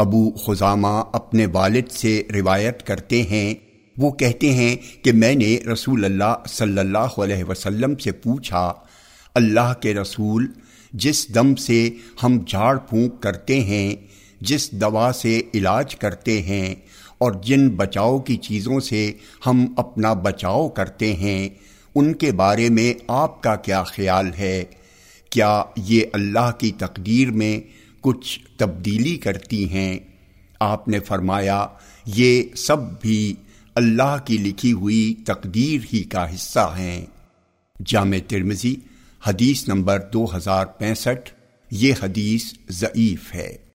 ابو خزامہ اپنے والد سے روایت کرتے ہیں۔ وہ کہتے ہیں کہ میں نے رسول اللہ صلی اللہ علیہ وسلم سے پوچھا، اللہ کے رسول، جس دم سے ہم جھاڑ پھونک کرتے ہیں، جس دوا سے علاج کرتے ہیں، اور جن بچاؤ کی چیزوں سے ہم اپنا بچاؤ کرتے ہیں، ان کے بارے میں آپ کا کیا خیال ہے؟ کیا یہ اللہ کی تقدیر میں کچھ تبدیلی کرتی ہیں۔ آپ نے فرمایا، یہ سب بھی اللہ کی لکھی ہوئی تقدیر ہی کا حصہ ہیں۔ جامع ترمزی حدیث نمبر دو ہزار پینسٹھ، یہ حدیث ضعیف ہے۔